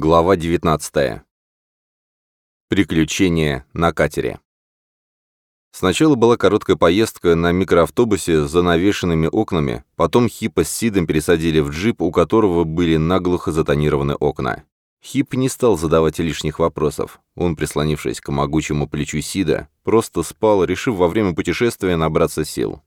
Глава 19. Приключения на катере. Сначала была короткая поездка на микроавтобусе с занавешенными окнами, потом Хипа с Сидом пересадили в джип, у которого были наглухо затонированы окна. Хип не стал задавать лишних вопросов. Он, прислонившись к могучему плечу Сида, просто спал, решив во время путешествия набраться сил.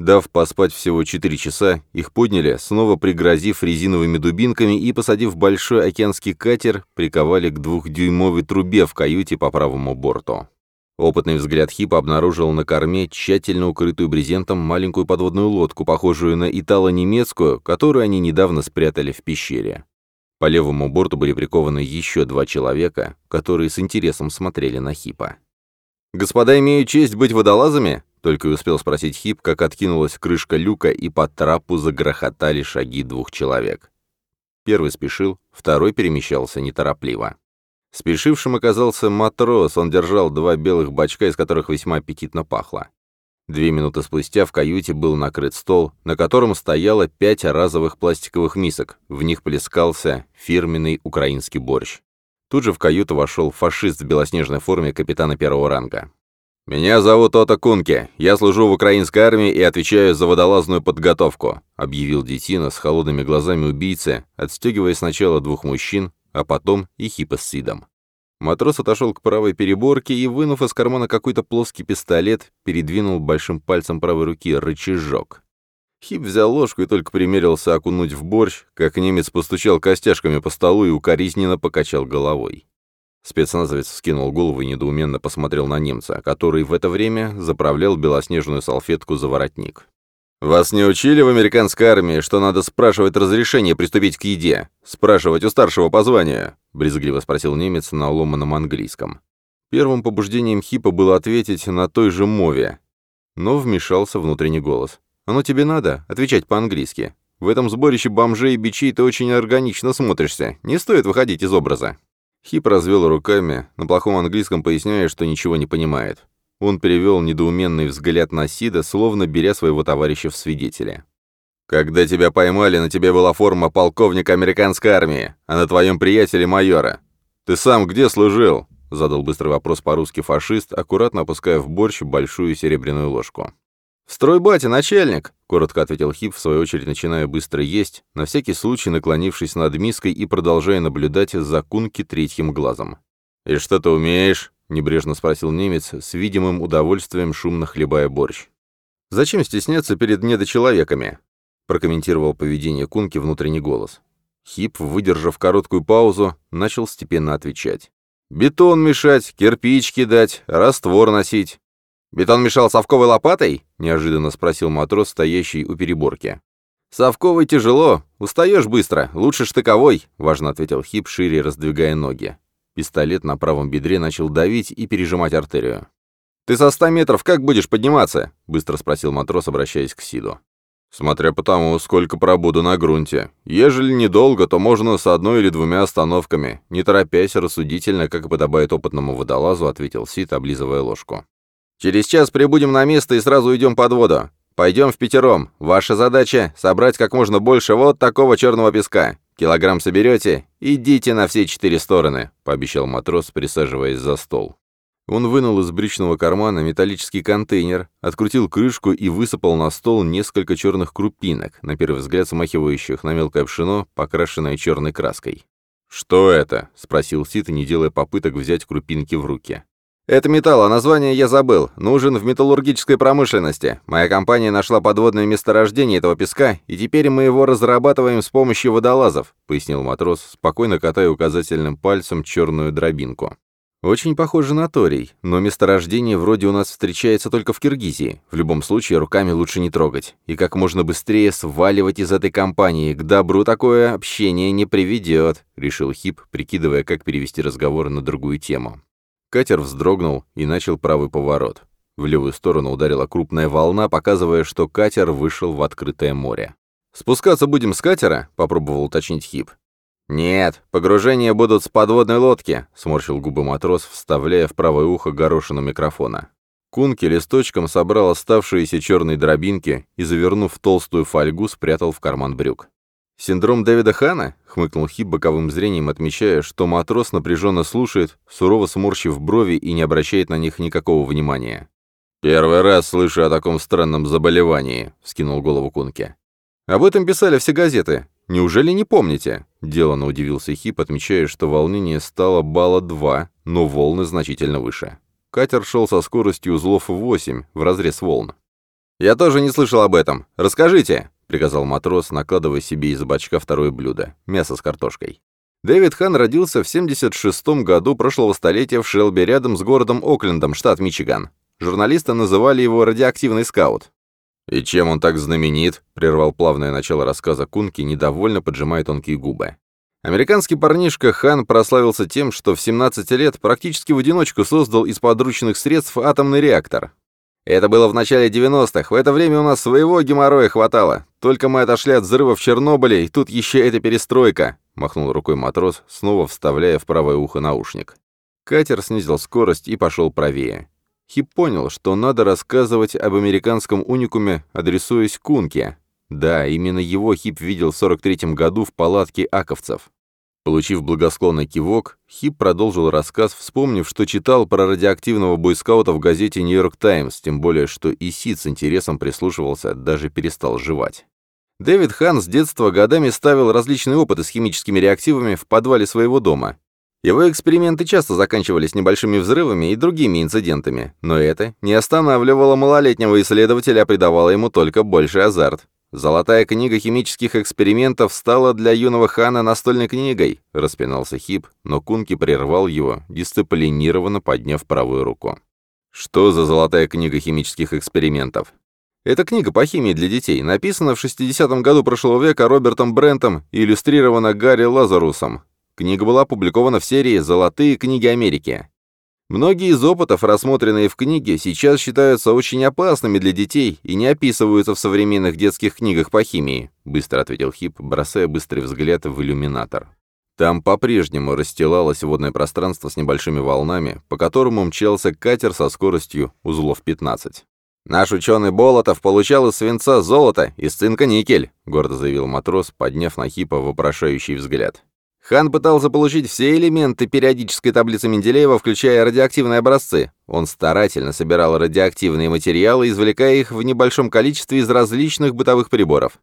Дав поспать всего 4 часа, их подняли, снова пригрозив резиновыми дубинками и, посадив большой океанский катер, приковали к двухдюймовой трубе в каюте по правому борту. Опытный взгляд Хипа обнаружил на корме тщательно укрытую брезентом маленькую подводную лодку, похожую на итало-немецкую, которую они недавно спрятали в пещере. По левому борту были прикованы еще два человека, которые с интересом смотрели на Хипа. «Господа имеют честь быть водолазами?» Только и успел спросить Хип, как откинулась крышка люка, и по трапу загрохотали шаги двух человек. Первый спешил, второй перемещался неторопливо. Спешившим оказался матрос, он держал два белых бачка, из которых весьма аппетитно пахло. Две минуты спустя в каюте был накрыт стол, на котором стояло пять разовых пластиковых мисок, в них плескался фирменный украинский борщ. Тут же в каюту вошел фашист в белоснежной форме капитана первого ранга. «Меня зовут Ота Кунке. Я служу в украинской армии и отвечаю за водолазную подготовку», объявил Детина с холодными глазами убийцы, отстегивая сначала двух мужчин, а потом и Хипа с Сидом. Матрос отошел к правой переборке и, вынув из кармана какой-то плоский пистолет, передвинул большим пальцем правой руки рычажок. Хип взял ложку и только примерился окунуть в борщ, как немец постучал костяшками по столу и укоризненно покачал головой. Спецназовец скинул голову и недоуменно посмотрел на немца, который в это время заправлял белоснежную салфетку за воротник. «Вас не учили в американской армии, что надо спрашивать разрешение приступить к еде? Спрашивать у старшего по званию?» — брезгливо спросил немец на уломанном английском. Первым побуждением Хипа было ответить на той же мове, но вмешался внутренний голос. «Оно тебе надо? Отвечать по-английски. В этом сборище бомжей и бичей ты очень органично смотришься. Не стоит выходить из образа». Хип развел руками, на плохом английском поясняя, что ничего не понимает. Он перевел недоуменный взгляд на Сида, словно беря своего товарища в свидетели. «Когда тебя поймали, на тебе была форма полковника американской армии, а на твоем приятеле майора. Ты сам где служил?» — задал быстрый вопрос по-русски фашист, аккуратно опуская в борщ большую серебряную ложку. «В стройбате, начальник!» — коротко ответил Хип, в свою очередь начиная быстро есть, на всякий случай наклонившись над миской и продолжая наблюдать за кунки третьим глазом. «И что ты умеешь?» — небрежно спросил немец, с видимым удовольствием шумно хлебая борщ. «Зачем стесняться перед недочеловеками?» — прокомментировал поведение кунки внутренний голос. Хип, выдержав короткую паузу, начал степенно отвечать. «Бетон мешать, кирпич кидать, раствор носить. «Бетон мешал совковой лопатой?» — неожиданно спросил матрос, стоящий у переборки. «Совковой тяжело. Устаешь быстро. Лучше штыковой», — важно ответил Хип, шире раздвигая ноги. Пистолет на правом бедре начал давить и пережимать артерию. «Ты со ста метров как будешь подниматься?» — быстро спросил матрос, обращаясь к Сиду. «Смотря по тому, сколько пробуду на грунте. Ежели недолго, то можно с одной или двумя остановками. Не торопясь, рассудительно, как и подобает опытному водолазу», — ответил Сид, облизывая ложку. Через час прибудем на место и сразу уйдем под воду. Пойдем в пятером. Ваша задача — собрать как можно больше вот такого черного песка. Килограмм соберете, идите на все четыре стороны», — пообещал матрос, присаживаясь за стол. Он вынул из брючного кармана металлический контейнер, открутил крышку и высыпал на стол несколько черных крупинок, на первый взгляд смахивающих на мелкое пшено, покрашенное черной краской. «Что это?» — спросил Сит, не делая попыток взять крупинки в руки. «Это металл, а название я забыл. Нужен в металлургической промышленности. Моя компания нашла подводное месторождение этого песка, и теперь мы его разрабатываем с помощью водолазов», — пояснил матрос, спокойно катая указательным пальцем черную дробинку. «Очень похоже на торий, но месторождение вроде у нас встречается только в Киргизии. В любом случае, руками лучше не трогать. И как можно быстрее сваливать из этой компании. К добру такое общение не приведет», — решил Хип, прикидывая, как перевести разговор на другую тему. Катер вздрогнул и начал правый поворот. В левую сторону ударила крупная волна, показывая, что катер вышел в открытое море. «Спускаться будем с катера?» — попробовал уточнить Хип. «Нет, погружения будут с подводной лодки», — сморщил губы матрос, вставляя в правое ухо горошину микрофона. Кунки листочком собрал оставшиеся черные дробинки и, завернув толстую фольгу, спрятал в карман брюк. «Синдром Дэвида Хана?» — хмыкнул Хип боковым зрением, отмечая, что матрос напряженно слушает, сурово сморщив брови и не обращает на них никакого внимания. «Первый раз слышу о таком странном заболевании», — вскинул голову Кунке. «Об этом писали все газеты. Неужели не помните?» — деланно удивился Хип, отмечая, что волнение стало балла 2, но волны значительно выше. Катер шел со скоростью узлов 8, в разрез волн. «Я тоже не слышал об этом. Расскажите!» Приказал матрос, накладывая себе из бачка второе блюдо — мясо с картошкой. Дэвид Хан родился в 76 году прошлого столетия в Шелби рядом с городом Оклендом, штат Мичиган. Журналисты называли его «радиоактивный скаут». «И чем он так знаменит?» — прервал плавное начало рассказа Кунки, недовольно поджимая тонкие губы. Американский парнишка Хан прославился тем, что в 17 лет практически в одиночку создал из подручных средств атомный реактор. Это было в начале 90-х. В это время у нас своего геморроя хватало. Только мы отошли от взрыва в Чернобыле, и тут еще эта перестройка», — махнул рукой матрос, снова вставляя в правое ухо наушник. Катер снизил скорость и пошел правее. Хип понял, что надо рассказывать об американском уникуме, адресуясь Кунке. Да, именно его Хип видел в 43-м году в палатке аковцев. Получив благосклонный кивок, Хип продолжил рассказ, вспомнив, что читал про радиоактивного бойскаута в газете «Нью-Йорк Таймс», тем более, что и Сид с интересом прислушивался, даже перестал жевать. Дэвид Хан с детства годами ставил различные опыты с химическими реактивами в подвале своего дома. Его эксперименты часто заканчивались небольшими взрывами и другими инцидентами, но это не останавливало малолетнего исследователя, а придавало ему только больший азарт. «Золотая книга химических экспериментов стала для юного хана настольной книгой», — распинался Хип, но Кунки прервал его, дисциплинированно подняв правую руку. «Что за золотая книга химических экспериментов?» «Это книга по химии для детей, написана в 60-м году прошлого века Робертом Брентом и иллюстрирована Гарри Лазарусом. Книга была опубликована в серии «Золотые книги Америки». Многие из опытов, рассмотренные в книге, сейчас считаются очень опасными для детей и не описываются в современных детских книгах по химии», — быстро ответил Хип, бросая быстрый взгляд в иллюминатор. Там по-прежнему расстилалось водное пространство с небольшими волнами, по которому мчался катер со скоростью узлов 15. «Наш ученый Болотов получал из свинца золото, из цинка никель», — гордо заявил матрос, подняв на Хипа вопрошающий взгляд. Хан пытался получить все элементы периодической таблицы Менделеева, включая радиоактивные образцы. Он старательно собирал радиоактивные материалы, извлекая их в небольшом количестве из различных бытовых приборов.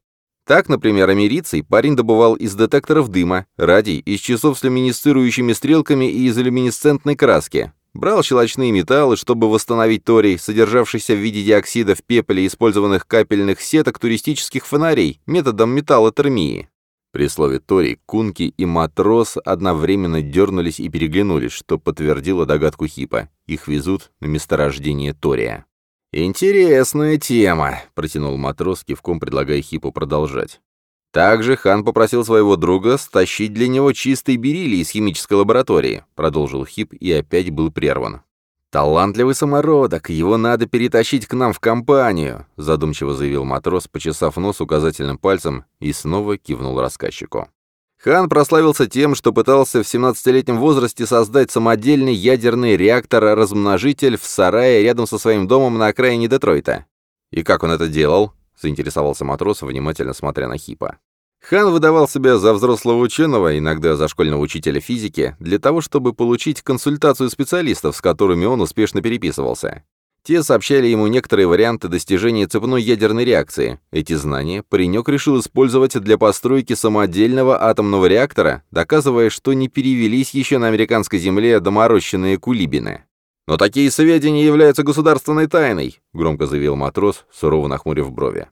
Так, например, америций парень добывал из детекторов дыма, радий, из часов с люминесцирующими стрелками и из люминесцентной краски. Брал щелочные металлы, чтобы восстановить торий, содержавшийся в виде диоксида в пепле использованных капельных сеток туристических фонарей методом металлотермии. При слове «Тори» Кунки и Матрос одновременно дернулись и переглянулись, что подтвердило догадку Хипа. Их везут на месторождение Тория. «Интересная тема», — протянул Матрос, кивком предлагая Хипу продолжать. Также хан попросил своего друга стащить для него чистый бериллий из химической лаборатории, продолжил Хип и опять был прерван. «Талантливый самородок, его надо перетащить к нам в компанию», задумчиво заявил матрос, почесав нос указательным пальцем и снова кивнул рассказчику. Хан прославился тем, что пытался в 17-летнем возрасте создать самодельный ядерный реактор-размножитель в сарае рядом со своим домом на окраине Детройта. «И как он это делал?» — заинтересовался матрос, внимательно смотря на Хипа. Хан выдавал себя за взрослого ученого, иногда за школьного учителя физики, для того, чтобы получить консультацию специалистов, с которыми он успешно переписывался. Те сообщали ему некоторые варианты достижения цепной ядерной реакции. Эти знания паренек решил использовать для постройки самодельного атомного реактора, доказывая, что не перевелись еще на американской земле доморощенные кулибины. «Но такие сведения являются государственной тайной», — громко заявил матрос, сурово нахмурив брови.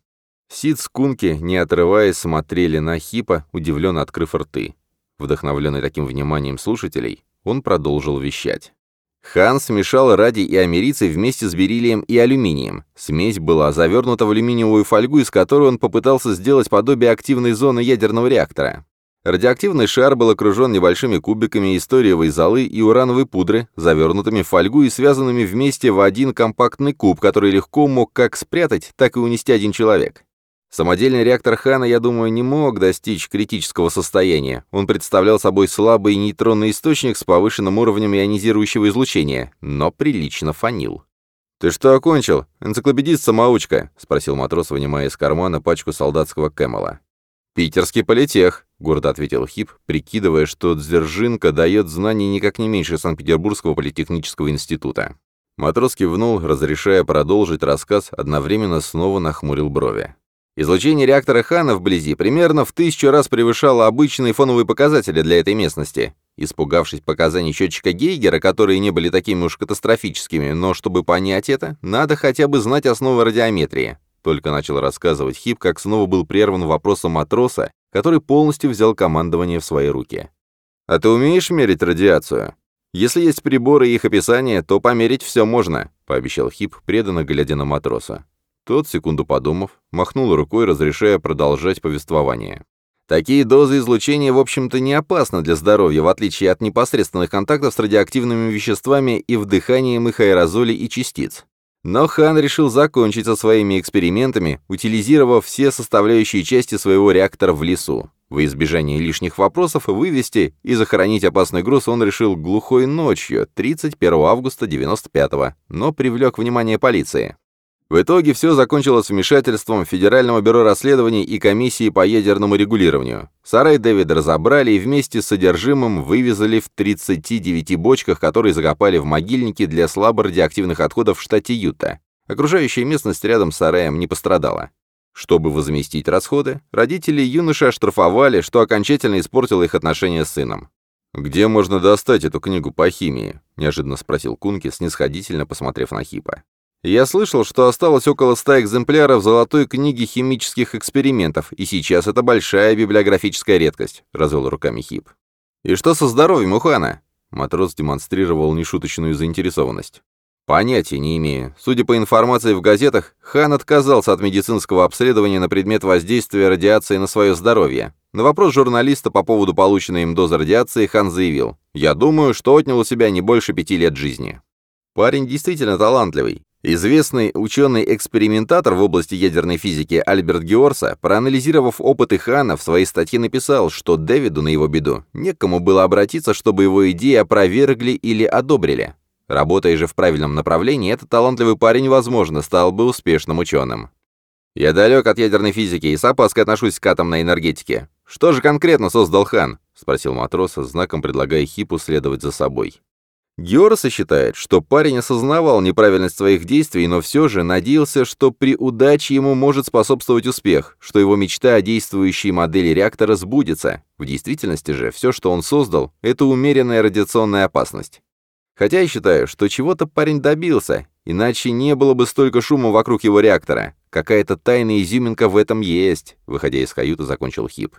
Сид с Кунки, не отрываясь, смотрели на Хипа, удивленно открыв рты. Вдохновленный таким вниманием слушателей, он продолжил вещать. Хан смешал радий и америций вместе с бериллием и алюминием. Смесь была завернута в алюминиевую фольгу, из которой он попытался сделать подобие активной зоны ядерного реактора. Радиоактивный шар был окружен небольшими кубиками историевой золы и урановой пудры, завернутыми в фольгу и связанными вместе в один компактный куб, который легко мог как спрятать, так и унести один человек. Самодельный реактор Хана, я думаю, не мог достичь критического состояния. Он представлял собой слабый нейтронный источник с повышенным уровнем ионизирующего излучения, но прилично фанил. «Ты что окончил? Энциклопедист-самоучка?» — спросил матрос, вынимая из кармана пачку солдатского кэмела. «Питерский политех», — гордо ответил Хип, прикидывая, что Дзержинка дает знаний никак не меньше Санкт-Петербургского политехнического института. Матрос кивнул, разрешая продолжить рассказ, одновременно снова нахмурил брови. Излучение реактора Хана вблизи примерно в тысячу раз превышало обычные фоновые показатели для этой местности. Испугавшись показаний счетчика Гейгера, которые не были такими уж катастрофическими, но чтобы понять это, надо хотя бы знать основы радиометрии. Только начал рассказывать Хип, как снова был прерван вопросом матроса, который полностью взял командование в свои руки. «А ты умеешь мерить радиацию?» «Если есть приборы и их описание, то померить все можно», — пообещал Хип, преданно глядя на матроса. Тот, секунду подумав, махнул рукой, разрешая продолжать повествование. Такие дозы излучения, в общем-то, не опасны для здоровья, в отличие от непосредственных контактов с радиоактивными веществами и вдыханием их аэрозолей и частиц. Но Хан решил закончить со своими экспериментами, утилизировав все составляющие части своего реактора в лесу. Во избежание лишних вопросов вывести и захоронить опасный груз он решил глухой ночью, 31 августа 95-го, но привлек внимание полиции. В итоге все закончилось вмешательством Федерального бюро расследований и комиссии по ядерному регулированию. Сарай Дэвида разобрали и вместе с содержимым вывезли в 39 бочках, которые закопали в могильнике для слабо радиоактивных отходов в штате Юта. Окружающая местность рядом с сараем не пострадала. Чтобы возместить расходы, родители юноши оштрафовали, что окончательно испортило их отношения с сыном. «Где можно достать эту книгу по химии?» – неожиданно спросил Кунки, снисходительно посмотрев на Хипа. Я слышал, что осталось около ста экземпляров золотой книги химических экспериментов, и сейчас это большая библиографическая редкость», — развел руками Хип. «И что со здоровьем у Хана?» Матрос демонстрировал нешуточную заинтересованность. «Понятия не имею. Судя по информации в газетах, Хан отказался от медицинского обследования на предмет воздействия радиации на свое здоровье. На вопрос журналиста по поводу полученной им дозы радиации Хан заявил, «Я думаю, что отнял у себя не больше пяти лет жизни». Парень действительно талантливый. Известный ученый-экспериментатор в области ядерной физики Альберт Георса, проанализировав опыты Хана, в своей статье написал, что Дэвиду на его беду некому было обратиться, чтобы его идеи опровергли или одобрили. Работая же в правильном направлении, этот талантливый парень, возможно, стал бы успешным ученым. «Я далек от ядерной физики и с опаской отношусь к атомной энергетике. Что же конкретно создал Хан?» — спросил матрос, знаком предлагая Хипу следовать за собой. Георса считает, что парень осознавал неправильность своих действий, но все же надеялся, что при удаче ему может способствовать успех, что его мечта о действующей модели реактора сбудется. В действительности же все, что он создал, это умеренная радиационная опасность. Хотя я считаю, что чего-то парень добился, иначе не было бы столько шума вокруг его реактора. Какая-то тайная изюминка в этом есть, выходя из каюты, закончил Хип.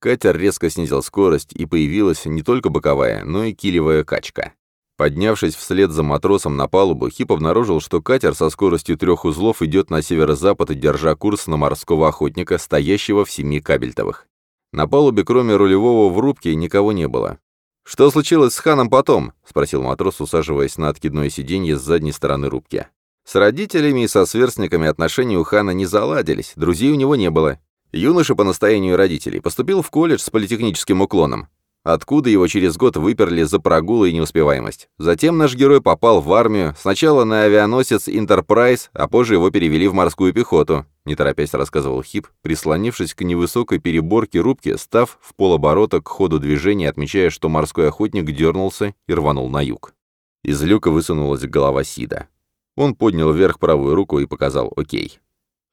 Катер резко снизил скорость, и появилась не только боковая, но и килевая качка. Поднявшись вслед за матросом на палубу, Хип обнаружил, что катер со скоростью трех узлов идет на северо-запад, держа курс на морского охотника, стоящего в семи кабельтовых. На палубе, кроме рулевого в рубке, никого не было. «Что случилось с Ханом потом?» — спросил матрос, усаживаясь на откидное сиденье с задней стороны рубки. С родителями и со сверстниками отношения у Хана не заладились, друзей у него не было. Юноша по настоянию родителей поступил в колледж с политехническим уклоном откуда его через год выперли за прогул и неуспеваемость. Затем наш герой попал в армию, сначала на авианосец «Интерпрайз», а позже его перевели в морскую пехоту, не торопясь рассказывал Хип, прислонившись к невысокой переборке рубки, став в полоборота к ходу движения, отмечая, что морской охотник дернулся и рванул на юг. Из люка высунулась голова Сида. Он поднял вверх правую руку и показал «Окей».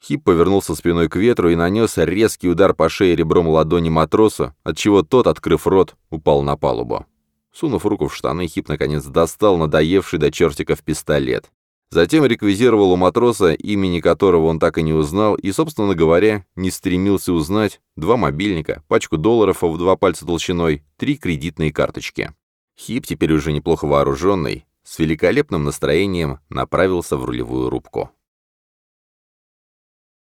Хип повернулся спиной к ветру и нанес резкий удар по шее ребром ладони матросу, отчего тот, открыв рот, упал на палубу. Сунув руку в штаны, Хип наконец достал надоевший до чертиков пистолет. Затем реквизировал у матроса, имени которого он так и не узнал, и, собственно говоря, не стремился узнать, два мобильника, пачку долларов в два пальца толщиной, три кредитные карточки. Хип, теперь уже неплохо вооруженный, с великолепным настроением направился в рулевую рубку.